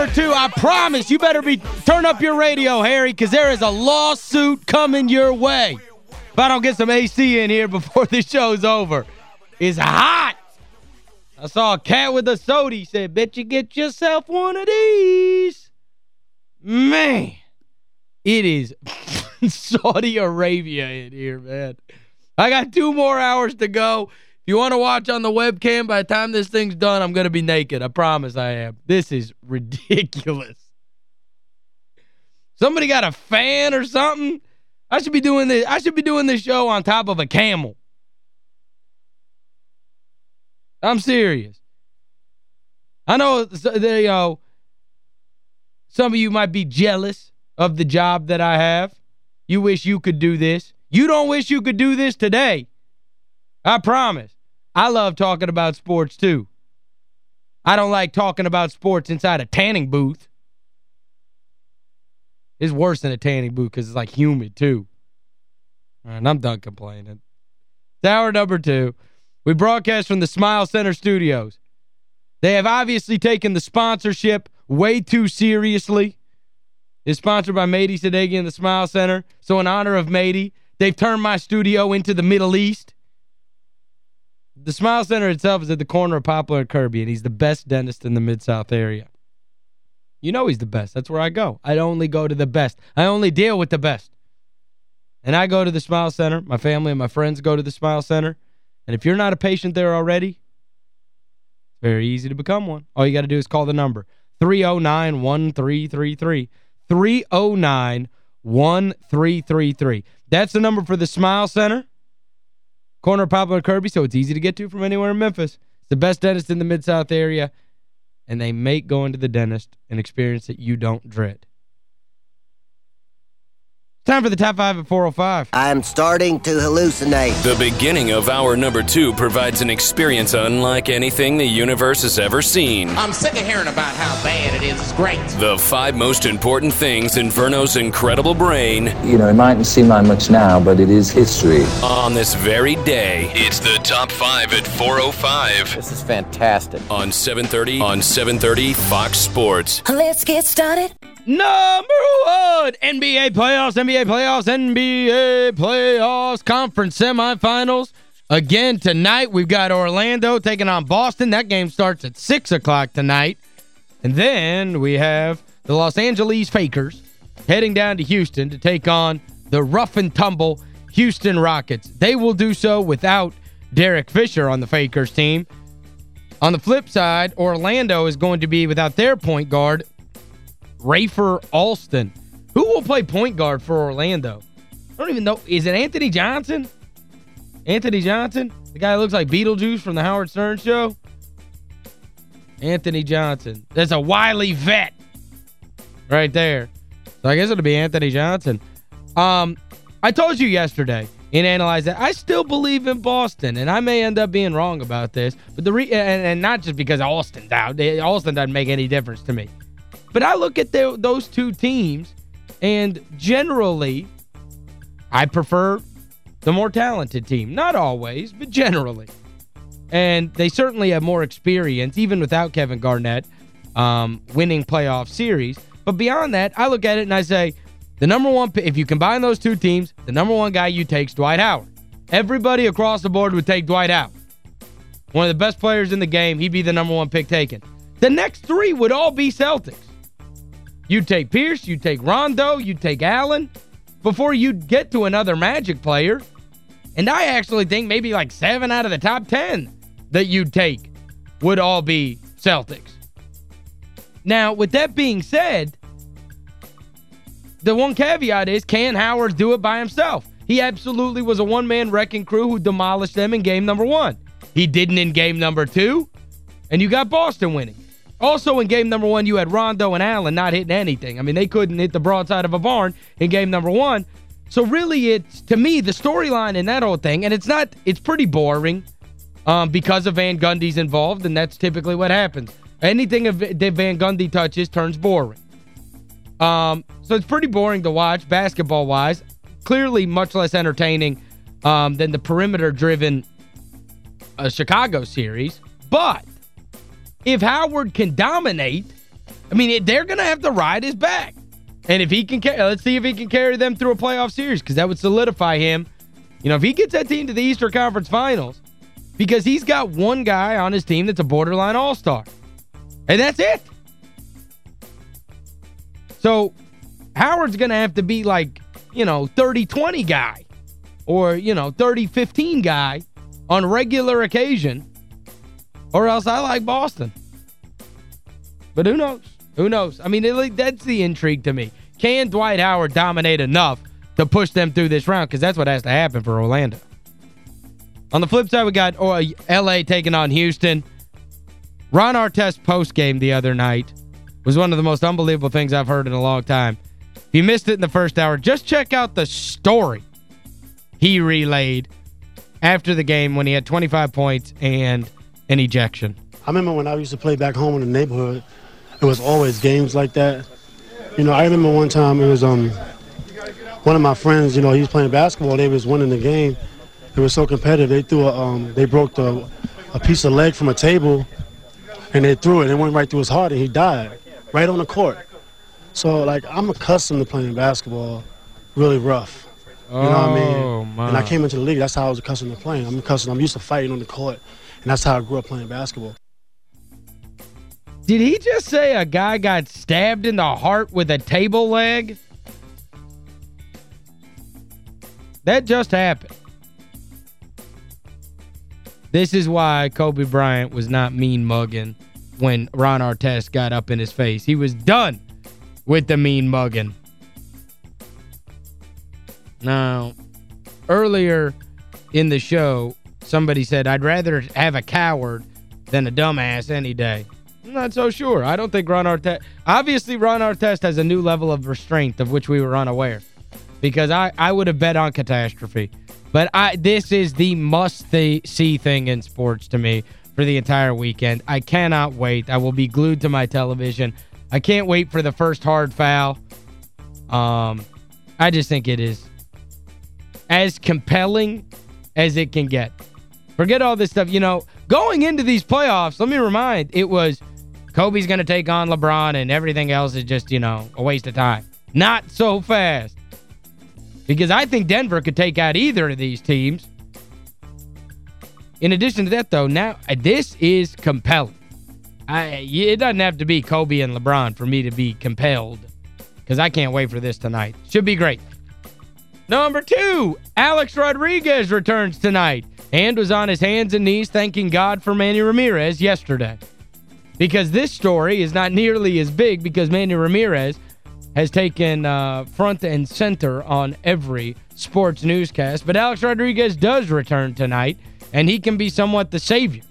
number two. I promise you better be turn up your radio, Harry, because there is a lawsuit coming your way. If I don't get some AC in here before the show's over. It's hot. I saw a cat with a soda. He said, bet you get yourself one of these. Man, it is Saudi Arabia in here, man. I got two more hours to go. You want to watch on the webcam, by the time this thing's done, I'm going to be naked. I promise I am. This is ridiculous. Somebody got a fan or something? I should be doing this I should be doing this show on top of a camel. I'm serious. I know you know some of you might be jealous of the job that I have. You wish you could do this. You don't wish you could do this today. I promise. I love talking about sports too. I don't like talking about sports inside a tanning booth. It's worse than a tanning booth because it's like humid too. And I'm done complaining. Tower number two. We broadcast from the Smile Center studios. They have obviously taken the sponsorship way too seriously. It's sponsored by Mady Sadeghi and the Smile Center. So in honor of Mady, they've turned my studio into the Middle East. The Smile Center itself is at the corner of Poplar and Kirby, and he's the best dentist in the Mid-South area. You know he's the best. That's where I go. I only go to the best. I only deal with the best. And I go to the Smile Center. My family and my friends go to the Smile Center. And if you're not a patient there already, it's very easy to become one. All you got to do is call the number, 309-1333. 309-1333. That's the number for the Smile Center. Corner of Poplar Kirby, so it's easy to get to from anywhere in Memphis. It's the best dentist in the Mid-South area, and they make going to the dentist an experience that you don't dread. Time for the top five at 405. I'm starting to hallucinate. The beginning of hour number two provides an experience unlike anything the universe has ever seen. I'm sick of hearing about how bad it is. It's great. The five most important things in Verno's incredible brain. You know, it mightn't seem like much now, but it is history. On this very day, it's the top five at 405. This is fantastic. On 730, on 730 Fox Sports. Let's get started. Number one, NBA playoffs, NBA playoffs, NBA playoffs, conference semifinals. Again, tonight we've got Orlando taking on Boston. That game starts at 6 o'clock tonight. And then we have the Los Angeles Fakers heading down to Houston to take on the rough and tumble Houston Rockets. They will do so without Derek Fisher on the Fakers team. On the flip side, Orlando is going to be without their point guard, Rafer Alston. Who will play point guard for Orlando? I don't even know. Is it Anthony Johnson? Anthony Johnson? The guy looks like Beetlejuice from the Howard Stern show? Anthony Johnson. There's a wily vet right there. So I guess it'll be Anthony Johnson. Um, I told you yesterday in Analyze That, I still believe in Boston, and I may end up being wrong about this, but the re and, and not just because Alston's out. Alston doesn't make any difference to me. But I look at the, those two teams, and generally, I prefer the more talented team. Not always, but generally. And they certainly have more experience, even without Kevin Garnett, um, winning playoff series. But beyond that, I look at it and I say, the number one, if you combine those two teams, the number one guy you take is Dwight Howard. Everybody across the board would take Dwight Howard. One of the best players in the game, he'd be the number one pick taken. The next three would all be Celtics. You'd take Pierce, you'd take Rondo, you'd take Allen before you'd get to another Magic player. And I actually think maybe like seven out of the top 10 that you'd take would all be Celtics. Now, with that being said, the one caveat is, can Howard do it by himself? He absolutely was a one-man wrecking crew who demolished them in game number one. He didn't in game number two, and you got Boston winning. Also in game number one, you had Rondo and Allen not hitting anything. I mean, they couldn't hit the broadside of a barn in game number one. So really, it's, to me, the storyline in that whole thing, and it's not, it's pretty boring um, because of Van Gundy's involved, and that's typically what happens. Anything that Van Gundy touches turns boring. Um, so it's pretty boring to watch basketball-wise. Clearly much less entertaining um, than the perimeter-driven uh, Chicago series. But if Howard can dominate I mean, they're going to have to ride his back. And if he can let's see if he can carry them through a playoff series because that would solidify him. You know, if he gets that team to the Eastern Conference Finals, because he's got one guy on his team that's a borderline all-star. And that's it. So, Howard's going to have to be like, you know, 30-20 guy or, you know, 30-15 guy on regular occasion or else I like Boston. But who knows? Who knows? I mean, that's the intrigue to me. Can Dwight Howard dominate enough to push them through this round? Because that's what has to happen for Orlando. On the flip side, we got uh, oh, L.A. taking on Houston. Ron Artest postgame the other night was one of the most unbelievable things I've heard in a long time. If you missed it in the first hour, just check out the story he relayed after the game when he had 25 points and an ejection. I remember when I used to play back home in the neighborhood, it was always games like that. You know, I remember one time it was um one of my friends, you know, he was playing basketball, they was winning the game. It was so competitive. They threw a um they broke the a piece of leg from a table and they threw it and it went right through his heart and he died right on the court. So like I'm accustomed to playing basketball really rough. You know what I mean? Oh, my. And I came into the league, that's how I was accustomed to playing. I'm accustomed, I'm used to fighting on the court. And that's how I grew up playing basketball. Did he just say a guy got stabbed in the heart with a table leg? That just happened. This is why Kobe Bryant was not mean mugging when Ron Artest got up in his face. He was done with the mean mugging. Now, earlier in the show, somebody said, I'd rather have a coward than a dumbass any day. I'm not so sure. I don't think Ron Artest... Obviously, Ron Artest has a new level of restraint of which we were unaware. Because I, I would have bet on catastrophe. But I this is the must-see thing in sports to me for the entire weekend. I cannot wait. I will be glued to my television. I can't wait for the first hard foul. Um, I just think it is as compelling as it can get. Forget all this stuff. You know, going into these playoffs, let me remind, it was Kobe's going to take on LeBron and everything else is just, you know, a waste of time. Not so fast. Because I think Denver could take out either of these teams. In addition to that, though, now uh, this is compelling. I, it doesn't have to be Kobe and LeBron for me to be compelled because I can't wait for this tonight. Should be great. Number two, Alex Rodriguez returns tonight and was on his hands and knees thanking God for Manny Ramirez yesterday. Because this story is not nearly as big because Manny Ramirez has taken uh, front and center on every sports newscast. But Alex Rodriguez does return tonight, and he can be somewhat the savior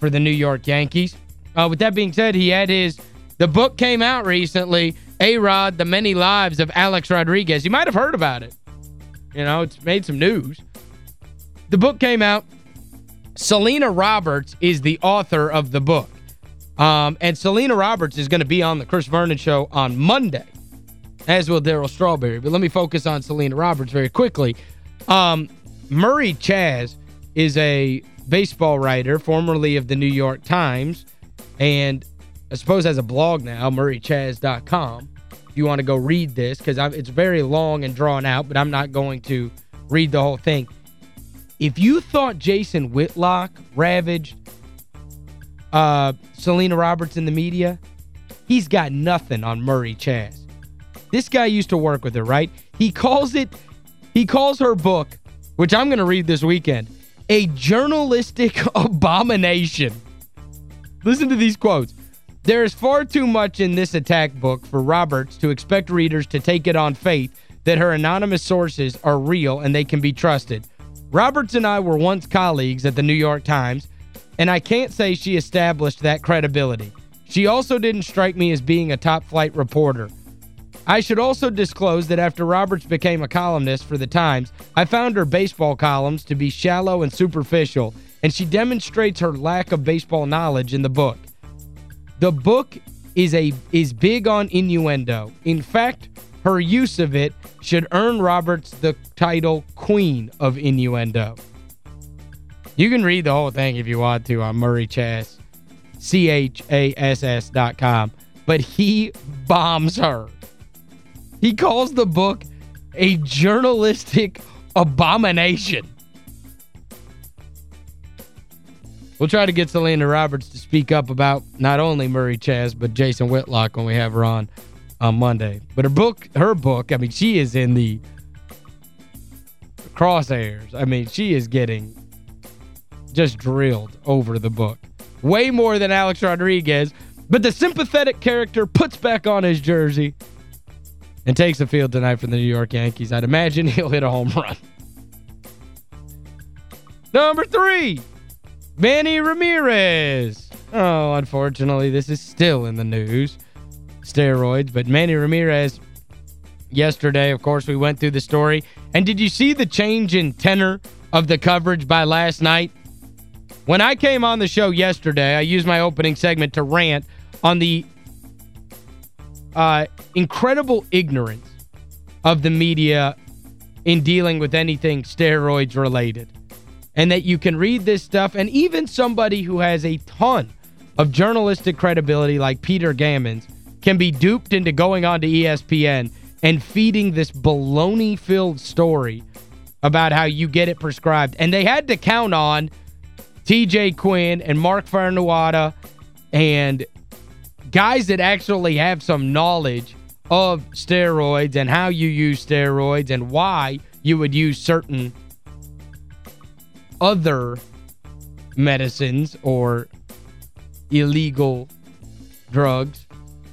for the New York Yankees. Uh, with that being said, he had his... The book came out recently, A-Rod, The Many Lives of Alex Rodriguez. You might have heard about it. You know, it's made some news. The book came out. Selena Roberts is the author of the book. Um, and Selena Roberts is going to be on the Chris Vernon Show on Monday, as will Daryl Strawberry. But let me focus on Selena Roberts very quickly. Um, Murray Chass is a baseball writer, formerly of the New York Times, and I suppose has a blog now, murraychass.com you want to go read this because it's very long and drawn out, but I'm not going to read the whole thing. If you thought Jason Whitlock ravaged uh, Selena Roberts in the media, he's got nothing on Murray Chass. This guy used to work with her, right? He calls it, he calls her book, which I'm going to read this weekend, a journalistic abomination. Listen to these quotes. There is far too much in this attack book for Roberts to expect readers to take it on faith that her anonymous sources are real and they can be trusted. Roberts and I were once colleagues at the New York Times, and I can't say she established that credibility. She also didn't strike me as being a top-flight reporter. I should also disclose that after Roberts became a columnist for the Times, I found her baseball columns to be shallow and superficial, and she demonstrates her lack of baseball knowledge in the book. The book is a is big on innuendo. In fact, her use of it should earn Roberts the title Queen of Innuendo. You can read the whole thing if you want to on Murray Chass, C-H-A-S-S dot com. but he bombs her. He calls the book a journalistic abomination. We'll try to get Selena Roberts to speak up about not only Murray Chass, but Jason Whitlock when we have her on on Monday. But her book, her book, I mean, she is in the crosshairs. I mean, she is getting just drilled over the book. Way more than Alex Rodriguez. But the sympathetic character puts back on his jersey and takes the field tonight for the New York Yankees. I'd imagine he'll hit a home run. Number three, Manny Ramirez. Oh, unfortunately, this is still in the news. Steroids, but Manny Ramirez yesterday, of course, we went through the story. And did you see the change in tenor of the coverage by last night? When I came on the show yesterday, I used my opening segment to rant on the uh, incredible ignorance of the media in dealing with anything steroids related. And that you can read this stuff, and even somebody who has a ton of journalistic credibility like Peter Gammons can be duped into going on to ESPN and feeding this baloney-filled story about how you get it prescribed. And they had to count on TJ Quinn and Mark Fainaru-Wada and guys that actually have some knowledge of steroids and how you use steroids and why you would use certain other medicines or illegal drugs,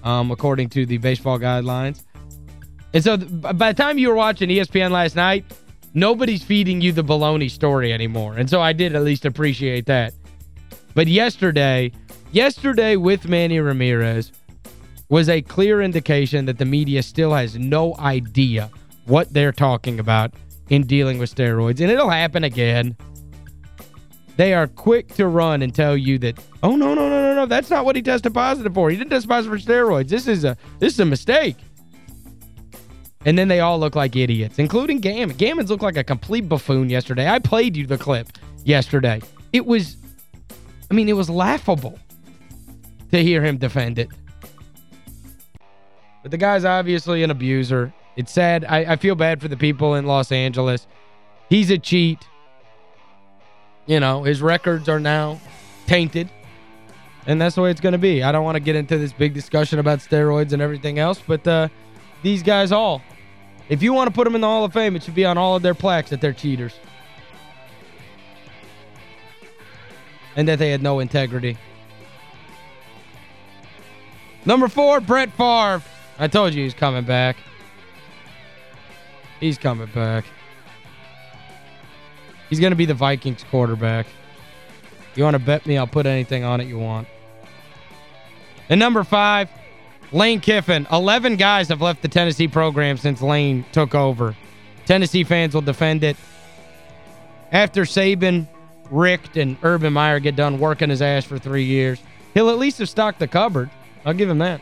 um, according to the baseball guidelines. And so by the time you were watching ESPN last night, nobody's feeding you the baloney story anymore. And so I did at least appreciate that. But yesterday, yesterday with Manny Ramirez was a clear indication that the media still has no idea what they're talking about in dealing with steroids. And it'll happen again. They are quick to run and tell you that, oh, no, no, no, no, no, that's not what he tested positive for. He didn't test positive for steroids. This is a this is a mistake. And then they all look like idiots, including Gammon. Gammons looked like a complete buffoon yesterday. I played you the clip yesterday. It was, I mean, it was laughable to hear him defend it. But the guy's obviously an abuser. It's sad. I, I feel bad for the people in Los Angeles. He's a cheat. You know, his records are now tainted. And that's the way it's going to be. I don't want to get into this big discussion about steroids and everything else, but uh, these guys all if you want to put them in the Hall of Fame, it should be on all of their plaques that they're cheaters. And that they had no integrity. Number four, Brett Favre. I told you he's coming back. He's coming back. He's going to be the Vikings quarterback. You want to bet me, I'll put anything on it you want. And number five, Lane Kiffin. 11 guys have left the Tennessee program since Lane took over. Tennessee fans will defend it. After Saban, Richt, and Urban Meyer get done working his ass for three years, he'll at least have stocked the cupboard. I'll give him that.